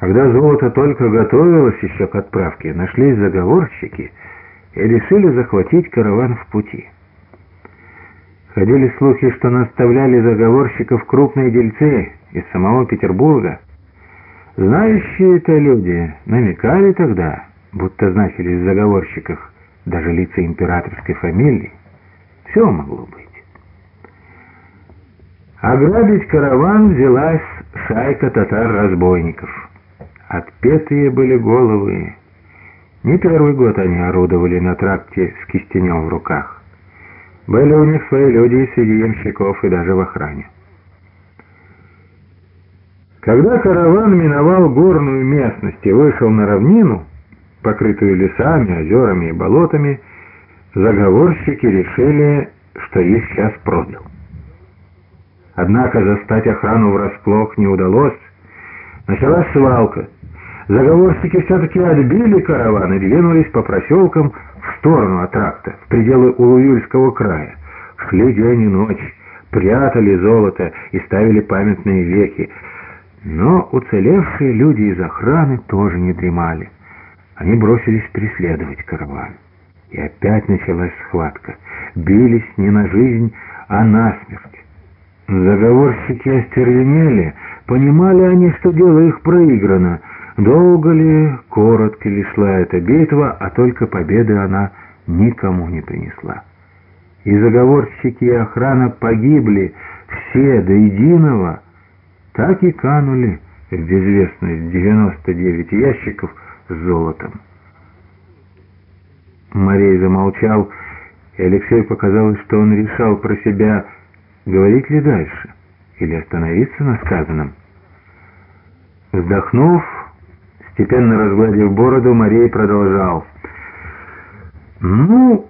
Когда золото только готовилось еще к отправке, нашлись заговорщики и решили захватить караван в пути. Ходили слухи, что наставляли заговорщиков крупные дельцы из самого Петербурга. Знающие-то люди намекали тогда, будто значились в заговорщиках даже лица императорской фамилии. Все могло быть. Ограбить караван взялась шайка татар-разбойников. Отпетые были головы. Не первый год они орудовали на тракте с кистенем в руках. Были у них свои люди среди ямщиков и даже в охране. Когда караван миновал горную местность и вышел на равнину, покрытую лесами, озерами и болотами, заговорщики решили, что их сейчас продал. Однако застать охрану врасплох не удалось. Началась свалка. Заговорщики все-таки отбили караван и двинулись по проселкам в сторону от тракта, в пределы Улуюльского края. Шли день и ночь, прятали золото и ставили памятные веки. Но уцелевшие люди из охраны тоже не дремали. Они бросились преследовать караван. И опять началась схватка. Бились не на жизнь, а на смерть. Заговорщики остервенели, понимали они, что дело их проиграно. Долго ли, коротко ли шла эта битва, а только победы она никому не принесла. И заговорщики и охрана погибли все до единого, так и канули в безвестность 99 ящиков с золотом. Марей замолчал, и Алексею показалось, что он решал про себя говорить ли дальше или остановиться на сказанном. Вздохнув, степенно разгладив бороду, Марей продолжал. «Ну,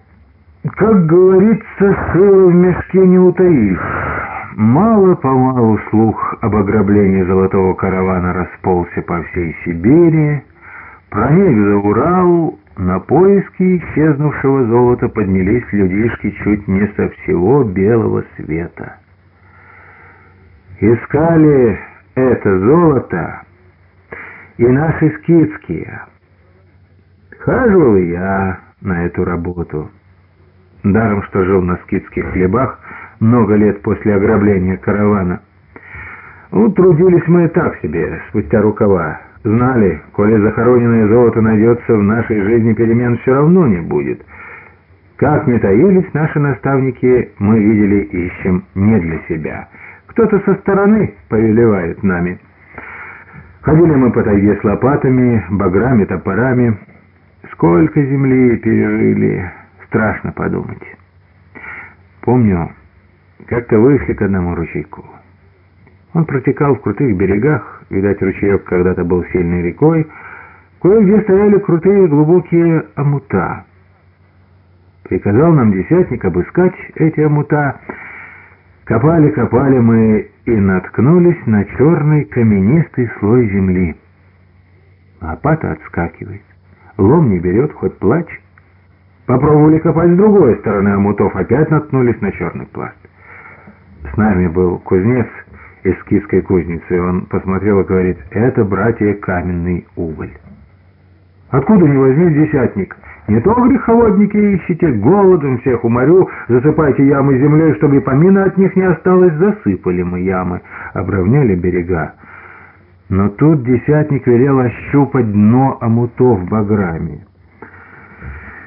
как говорится, сыла в мешке не утаишь. Мало-помалу слух об ограблении золотого каравана расползся по всей Сибири, проник за Урал, на поиски исчезнувшего золота поднялись людишки чуть не со всего белого света. Искали это золото и наши скидские. Хаживал я на эту работу. Даром, что жил на скидских хлебах много лет после ограбления каравана. Ну, трудились мы так себе, спустя рукава. Знали, коли захороненное золото найдется, в нашей жизни перемен все равно не будет. Как не таились наши наставники, мы видели ищем не для себя. Кто-то со стороны повелевает нами. Ходили мы по тайге с лопатами, баграми, топорами. Сколько земли пережили, страшно подумать. Помню, как-то вышли к одному ручейку. Он протекал в крутых берегах, видать, ручеек когда-то был сильной рекой, кое-где стояли крутые глубокие омута. Приказал нам десятник обыскать эти омута. Копали-копали мы и наткнулись на черный каменистый слой земли. Лопата отскакивает, лом не берет, хоть плачь. Попробовали копать с другой стороны омутов, опять наткнулись на черный пласт. С нами был кузнец, из киской кузницы. Он посмотрел и говорит, это, братья, каменный уголь. Откуда не возьмись десятник? Не то греховодники ищите, голодом всех уморю, засыпайте ямы землей, чтобы помина от них не осталось, засыпали мы ямы, обровняли берега. Но тут десятник велел ощупать дно омутов баграми.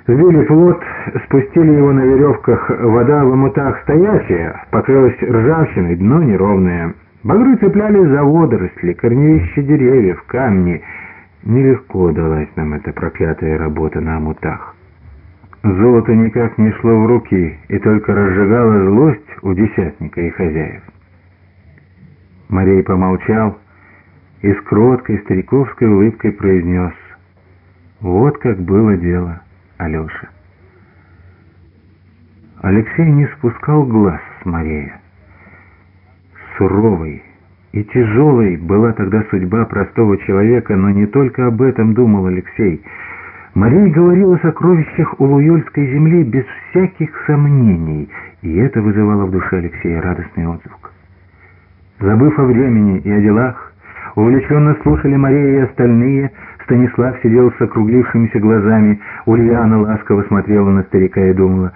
Сбили плот, спустили его на веревках, вода в омутах стоячая, покрылась ржавчиной, дно неровное. Багры цеплялись за водоросли, корневища деревьев, камни. Нелегко далась нам эта проклятая работа на омутах. Золото никак не шло в руки и только разжигало злость у десятника и хозяев. Марей помолчал и с кроткой стариковской улыбкой произнес «Вот как было дело, Алеша». Алексей не спускал глаз с Марея. Суровой и тяжелой была тогда судьба простого человека, но не только об этом думал Алексей. Мария говорила о сокровищах Улуюльской земли без всяких сомнений, и это вызывало в душе Алексея радостный отзвук. Забыв о времени и о делах, Увлеченно слушали Мария и остальные. Станислав сидел с округлившимися глазами. Ульяна ласково смотрела на старика и думала,